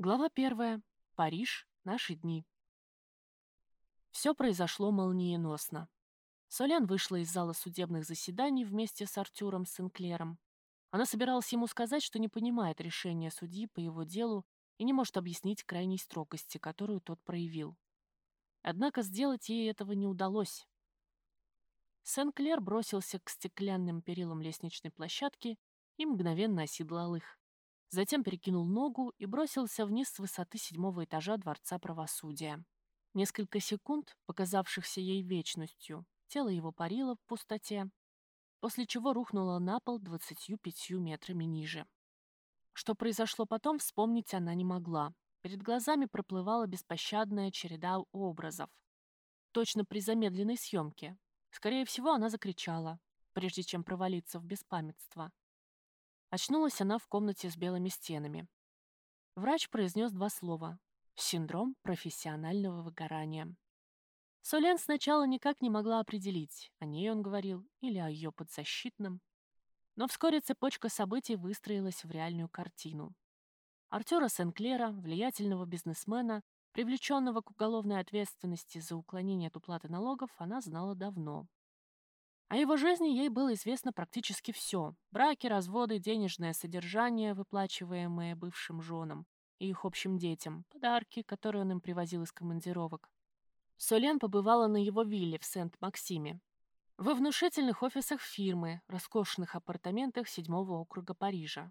Глава первая. Париж. Наши дни. Все произошло молниеносно. Солян вышла из зала судебных заседаний вместе с Артуром Сенклером. Она собиралась ему сказать, что не понимает решения судьи по его делу и не может объяснить крайней строгости, которую тот проявил. Однако сделать ей этого не удалось. Сенклер бросился к стеклянным перилам лестничной площадки и мгновенно оседлал их. Затем перекинул ногу и бросился вниз с высоты седьмого этажа Дворца правосудия. Несколько секунд, показавшихся ей вечностью, тело его парило в пустоте, после чего рухнуло на пол двадцатью пятью метрами ниже. Что произошло потом, вспомнить она не могла. Перед глазами проплывала беспощадная череда образов. Точно при замедленной съемке. Скорее всего, она закричала, прежде чем провалиться в беспамятство. Очнулась она в комнате с белыми стенами. Врач произнес два слова. Синдром профессионального выгорания. Солен сначала никак не могла определить, о ней он говорил или о ее подзащитном. Но вскоре цепочка событий выстроилась в реальную картину. Артера Сенклера, влиятельного бизнесмена, привлеченного к уголовной ответственности за уклонение от уплаты налогов, она знала давно. О его жизни ей было известно практически все. Браки, разводы, денежное содержание, выплачиваемое бывшим женам и их общим детям, подарки, которые он им привозил из командировок. Солен побывала на его вилле в Сент-Максиме, во внушительных офисах фирмы, роскошных апартаментах седьмого округа Парижа.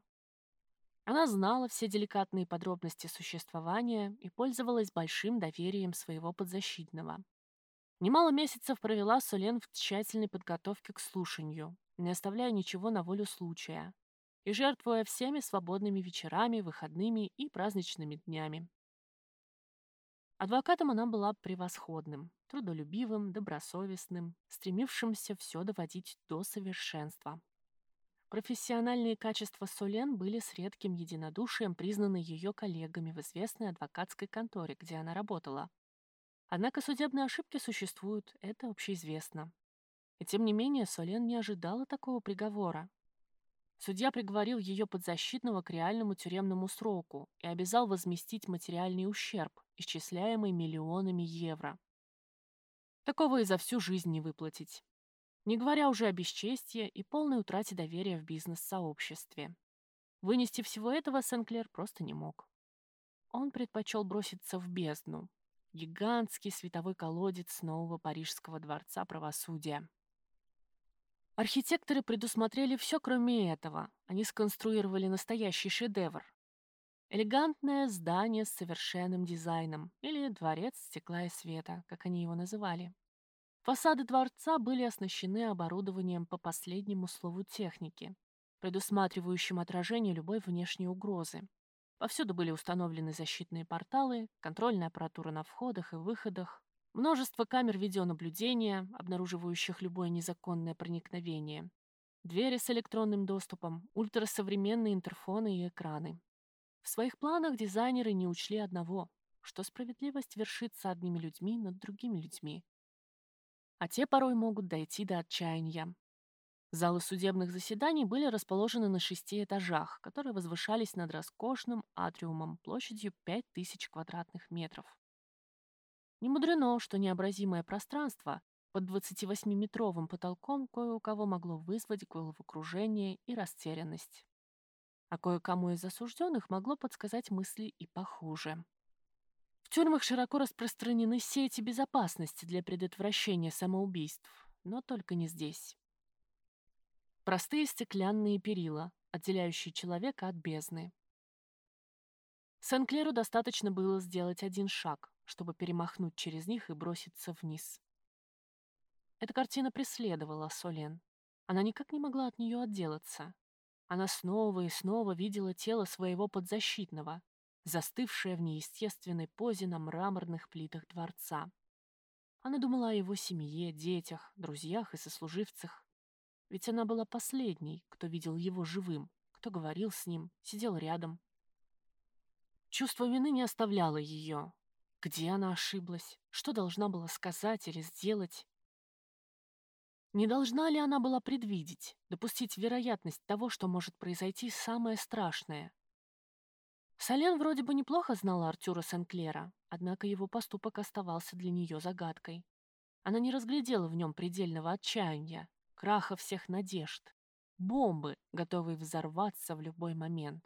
Она знала все деликатные подробности существования и пользовалась большим доверием своего подзащитного. Немало месяцев провела Солен в тщательной подготовке к слушанию, не оставляя ничего на волю случая, и жертвуя всеми свободными вечерами, выходными и праздничными днями. Адвокатом она была превосходным, трудолюбивым, добросовестным, стремившимся все доводить до совершенства. Профессиональные качества Солен были с редким единодушием признаны ее коллегами в известной адвокатской конторе, где она работала, Однако судебные ошибки существуют, это общеизвестно. И тем не менее Солен не ожидала такого приговора. Судья приговорил ее подзащитного к реальному тюремному сроку и обязал возместить материальный ущерб, исчисляемый миллионами евро. Такого и за всю жизнь не выплатить. Не говоря уже о бесчестии и полной утрате доверия в бизнес-сообществе. Вынести всего этого Сенклер просто не мог. Он предпочел броситься в бездну, гигантский световой колодец нового Парижского дворца правосудия. Архитекторы предусмотрели все, кроме этого. Они сконструировали настоящий шедевр. Элегантное здание с совершенным дизайном, или дворец стекла и света, как они его называли. Фасады дворца были оснащены оборудованием по последнему слову техники, предусматривающим отражение любой внешней угрозы. Повсюду были установлены защитные порталы, контрольная аппаратура на входах и выходах, множество камер видеонаблюдения, обнаруживающих любое незаконное проникновение, двери с электронным доступом, ультрасовременные интерфоны и экраны. В своих планах дизайнеры не учли одного, что справедливость вершится одними людьми над другими людьми. А те порой могут дойти до отчаяния, Залы судебных заседаний были расположены на шести этажах, которые возвышались над роскошным атриумом площадью 5000 квадратных метров. Не мудрено, что необразимое пространство под 28-метровым потолком кое у кого могло вызвать головокружение и растерянность. А кое-кому из осужденных могло подсказать мысли и похуже. В тюрьмах широко распространены сети безопасности для предотвращения самоубийств, но только не здесь. Простые стеклянные перила, отделяющие человека от бездны. Сен-Клеру достаточно было сделать один шаг, чтобы перемахнуть через них и броситься вниз. Эта картина преследовала Солен. Она никак не могла от нее отделаться. Она снова и снова видела тело своего подзащитного, застывшее в неестественной позе на мраморных плитах дворца. Она думала о его семье, детях, друзьях и сослуживцах. Ведь она была последней, кто видел его живым, кто говорил с ним, сидел рядом. Чувство вины не оставляло ее. Где она ошиблась? Что должна была сказать или сделать? Не должна ли она была предвидеть, допустить вероятность того, что может произойти самое страшное? Солен вроде бы неплохо знала Артюра Сенклера, однако его поступок оставался для нее загадкой. Она не разглядела в нем предельного отчаяния, краха всех надежд, бомбы, готовые взорваться в любой момент.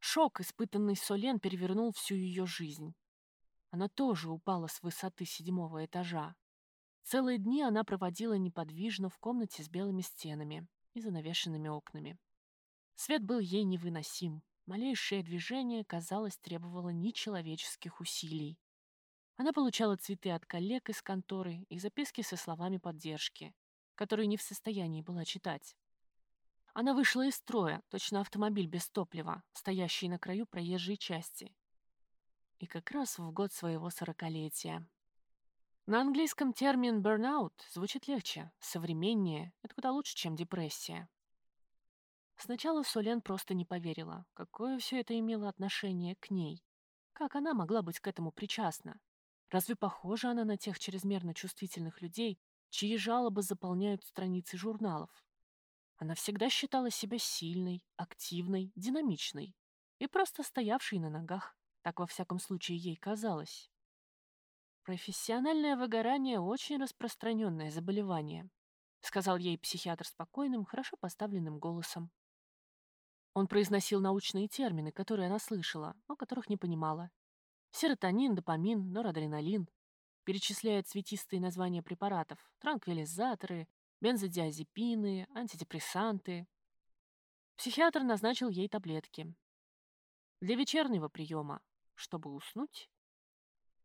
Шок, испытанный Солен, перевернул всю ее жизнь. Она тоже упала с высоты седьмого этажа. Целые дни она проводила неподвижно в комнате с белыми стенами и занавешенными окнами. Свет был ей невыносим. Малейшее движение, казалось, требовало нечеловеческих усилий. Она получала цветы от коллег из конторы и записки со словами поддержки, которые не в состоянии была читать. Она вышла из строя, точно автомобиль без топлива, стоящий на краю проезжей части. И как раз в год своего сорокалетия. На английском термин «burnout» звучит легче, современнее, это куда лучше, чем депрессия. Сначала Солен просто не поверила, какое все это имело отношение к ней. Как она могла быть к этому причастна? Разве похожа она на тех чрезмерно чувствительных людей, чьи жалобы заполняют страницы журналов? Она всегда считала себя сильной, активной, динамичной и просто стоявшей на ногах. Так, во всяком случае, ей казалось. «Профессиональное выгорание – очень распространенное заболевание», сказал ей психиатр спокойным, хорошо поставленным голосом. Он произносил научные термины, которые она слышала, но которых не понимала. Серотонин, допамин, норадреналин. Перечисляет цветистые названия препаратов, транквилизаторы, бензодиазепины, антидепрессанты. Психиатр назначил ей таблетки. Для вечернего приема, чтобы уснуть,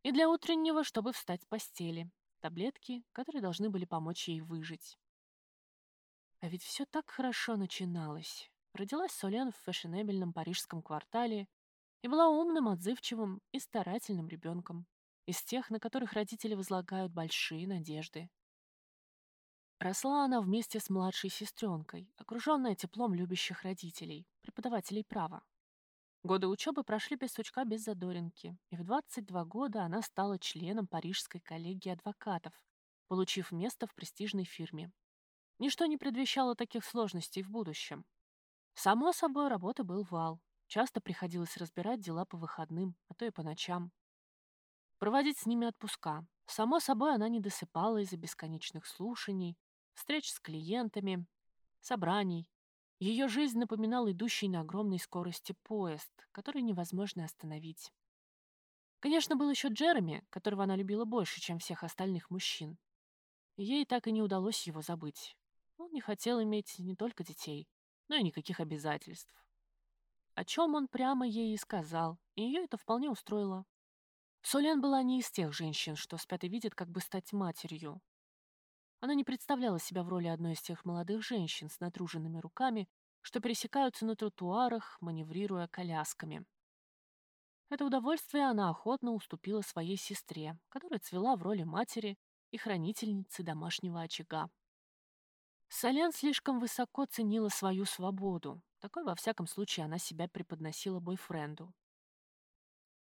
и для утреннего, чтобы встать с постели. Таблетки, которые должны были помочь ей выжить. А ведь все так хорошо начиналось. Родилась Солен в фешенебельном парижском квартале и была умным, отзывчивым и старательным ребенком, из тех, на которых родители возлагают большие надежды. Росла она вместе с младшей сестренкой, окруженная теплом любящих родителей, преподавателей права. Годы учебы прошли без сучка, без задоринки, и в 22 года она стала членом Парижской коллегии адвокатов, получив место в престижной фирме. Ничто не предвещало таких сложностей в будущем. Само собой, работы был вал. Часто приходилось разбирать дела по выходным, а то и по ночам. Проводить с ними отпуска. Само собой, она не досыпала из-за бесконечных слушаний, встреч с клиентами, собраний, ее жизнь напоминала идущий на огромной скорости поезд, который невозможно остановить. Конечно, был еще Джереми, которого она любила больше, чем всех остальных мужчин. ей так и не удалось его забыть. Он не хотел иметь не только детей, но и никаких обязательств. О чем он прямо ей и сказал, и ее это вполне устроило. Солен была не из тех женщин, что спят и видят, как бы стать матерью. Она не представляла себя в роли одной из тех молодых женщин с натруженными руками, что пересекаются на тротуарах, маневрируя колясками. Это удовольствие она охотно уступила своей сестре, которая цвела в роли матери и хранительницы домашнего очага. Солен слишком высоко ценила свою свободу. Такой, во всяком случае, она себя преподносила бойфренду.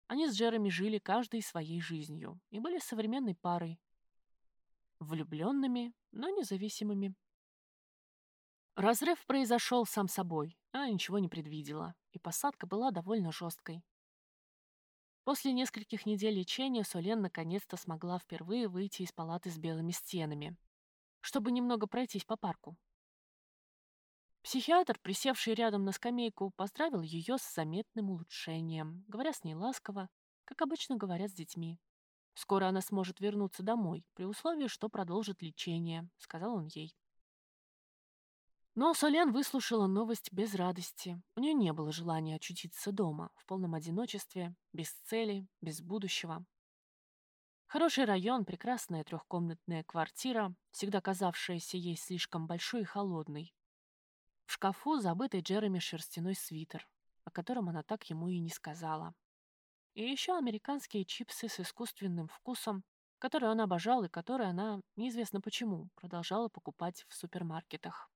Они с Джереми жили каждой своей жизнью и были современной парой, влюбленными, но независимыми. Разрыв произошел сам собой, она ничего не предвидела, и посадка была довольно жесткой. После нескольких недель лечения Солен наконец-то смогла впервые выйти из палаты с белыми стенами, чтобы немного пройтись по парку. Психиатр, присевший рядом на скамейку, поздравил ее с заметным улучшением, говоря с ней ласково, как обычно говорят с детьми. Скоро она сможет вернуться домой, при условии, что продолжит лечение, сказал он ей. Но Солен выслушала новость без радости. У нее не было желания очутиться дома, в полном одиночестве, без цели, без будущего. Хороший район, прекрасная трехкомнатная квартира, всегда казавшаяся ей слишком большой и холодной. В шкафу забытый Джереми шерстяной свитер, о котором она так ему и не сказала. И еще американские чипсы с искусственным вкусом, которые он обожал и которые она, неизвестно почему, продолжала покупать в супермаркетах.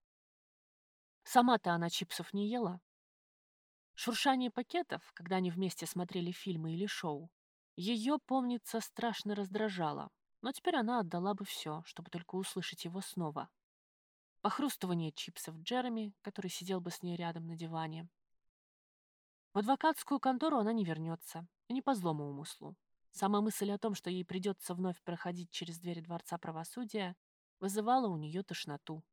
Сама-то она чипсов не ела. Шуршание пакетов, когда они вместе смотрели фильмы или шоу, ее, помнится, страшно раздражало, но теперь она отдала бы все, чтобы только услышать его снова. Похрустывание чипсов Джереми, который сидел бы с ней рядом на диване, В адвокатскую контору она не вернется, и не по злому умыслу. Сама мысль о том, что ей придется вновь проходить через двери Дворца правосудия, вызывала у нее тошноту.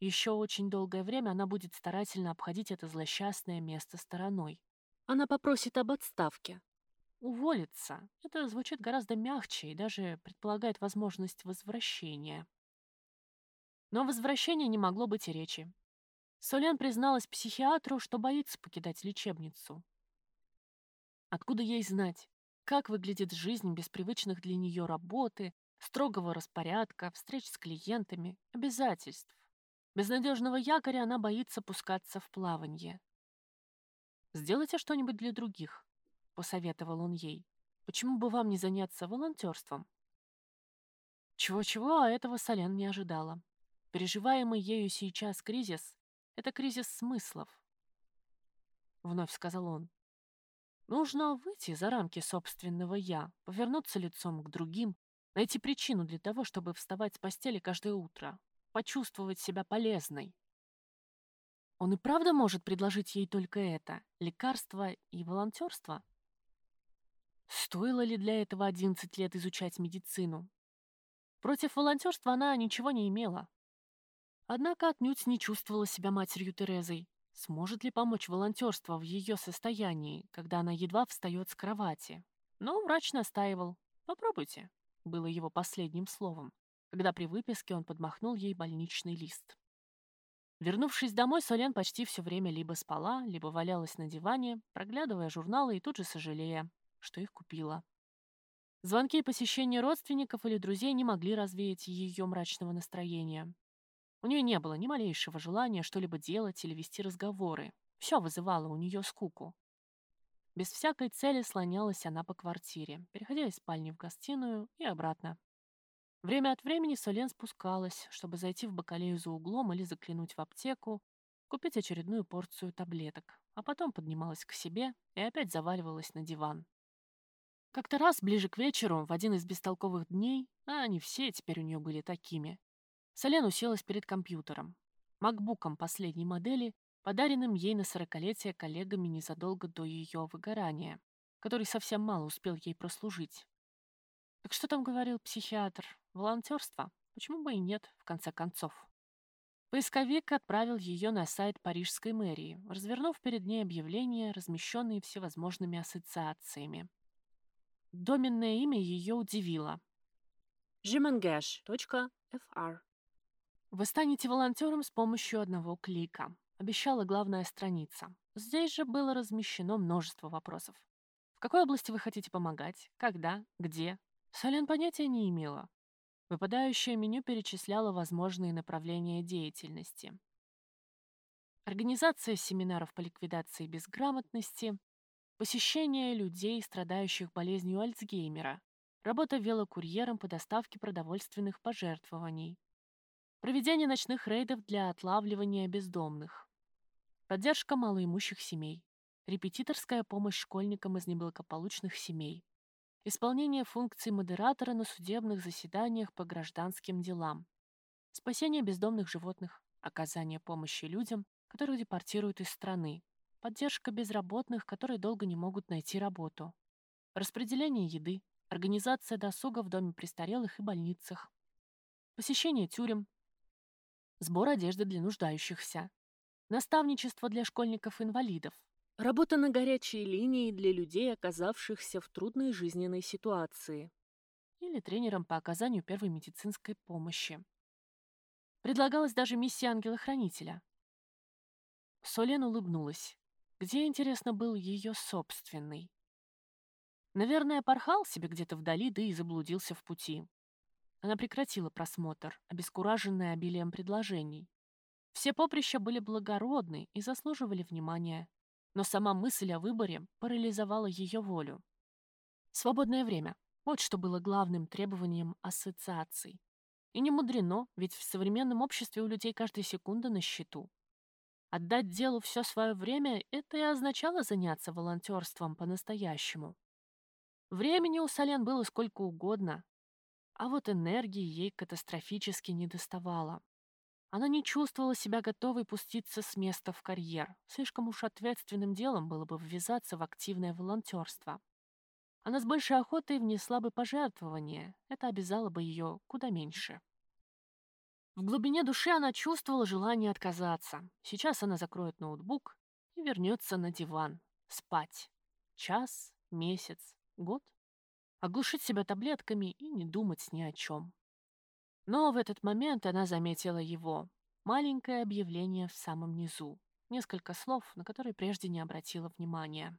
Еще очень долгое время она будет старательно обходить это злосчастное место стороной. Она попросит об отставке. Уволиться. Это звучит гораздо мягче и даже предполагает возможность возвращения. Но о возвращении не могло быть и речи. Солен призналась психиатру, что боится покидать лечебницу. Откуда ей знать, как выглядит жизнь без привычных для нее работы, строгого распорядка, встреч с клиентами, обязательств? Без надежного якоря она боится пускаться в плавание. «Сделайте что-нибудь для других», — посоветовал он ей. «Почему бы вам не заняться волонтерством?» Чего-чего, а этого Солен не ожидала. Переживаемый ею сейчас кризис — это кризис смыслов. Вновь сказал он. Нужно выйти за рамки собственного «я», повернуться лицом к другим, найти причину для того, чтобы вставать с постели каждое утро, почувствовать себя полезной. Он и правда может предложить ей только это — лекарство и волонтерство? Стоило ли для этого 11 лет изучать медицину? Против волонтерства она ничего не имела. Однако отнюдь не чувствовала себя матерью Терезой. Сможет ли помочь волонтерство в ее состоянии, когда она едва встает с кровати? Но врач настаивал. «Попробуйте», — было его последним словом, когда при выписке он подмахнул ей больничный лист. Вернувшись домой, Солен почти все время либо спала, либо валялась на диване, проглядывая журналы и тут же сожалея, что их купила. Звонки и посещения родственников или друзей не могли развеять ее мрачного настроения. У нее не было ни малейшего желания что-либо делать или вести разговоры. Все вызывало у нее скуку. Без всякой цели слонялась она по квартире, переходя из спальни в гостиную и обратно. Время от времени Солен спускалась, чтобы зайти в бакалею за углом или заглянуть в аптеку, купить очередную порцию таблеток, а потом поднималась к себе и опять заваливалась на диван. Как-то раз, ближе к вечеру, в один из бестолковых дней, а они все теперь у нее были такими, Солен уселась перед компьютером, макбуком последней модели, подаренным ей на сорокалетие коллегами незадолго до ее выгорания, который совсем мало успел ей прослужить. Так что там говорил психиатр? Волонтерство? Почему бы и нет, в конце концов? Поисковик отправил ее на сайт Парижской мэрии, развернув перед ней объявления, размещенные всевозможными ассоциациями. Доменное имя ее удивило. jemengage.fr вы станете волонтером с помощью одного клика, обещала главная страница. Здесь же было размещено множество вопросов. В какой области вы хотите помогать? Когда? Где? Солен понятия не имела. Выпадающее меню перечисляло возможные направления деятельности. Организация семинаров по ликвидации безграмотности, посещение людей, страдающих болезнью Альцгеймера, работа велокурьером по доставке продовольственных пожертвований, Проведение ночных рейдов для отлавливания бездомных. Поддержка малоимущих семей. Репетиторская помощь школьникам из неблагополучных семей. Исполнение функций модератора на судебных заседаниях по гражданским делам. Спасение бездомных животных. Оказание помощи людям, которых депортируют из страны. Поддержка безработных, которые долго не могут найти работу. Распределение еды. Организация досуга в доме престарелых и больницах. Посещение тюрем, сбор одежды для нуждающихся, наставничество для школьников-инвалидов, работа на горячей линии для людей, оказавшихся в трудной жизненной ситуации, или тренером по оказанию первой медицинской помощи. Предлагалась даже миссия ангела-хранителя. Солен улыбнулась. Где, интересно, был ее собственный? Наверное, порхал себе где-то вдали, да и заблудился в пути. Она прекратила просмотр, обескураженная обилием предложений. Все поприща были благородны и заслуживали внимания, но сама мысль о выборе парализовала ее волю. Свободное время – вот что было главным требованием ассоциаций. И не мудрено, ведь в современном обществе у людей каждая секунда на счету. Отдать делу все свое время – это и означало заняться волонтерством по-настоящему. Времени у Солен было сколько угодно, а вот энергии ей катастрофически не доставало. Она не чувствовала себя готовой пуститься с места в карьер. Слишком уж ответственным делом было бы ввязаться в активное волонтерство. Она с большей охотой внесла бы пожертвование. Это обязало бы ее куда меньше. В глубине души она чувствовала желание отказаться. Сейчас она закроет ноутбук и вернется на диван. Спать. Час, месяц, год. Оглушить себя таблетками и не думать ни о чем. Но в этот момент она заметила его. Маленькое объявление в самом низу. Несколько слов, на которые прежде не обратила внимания.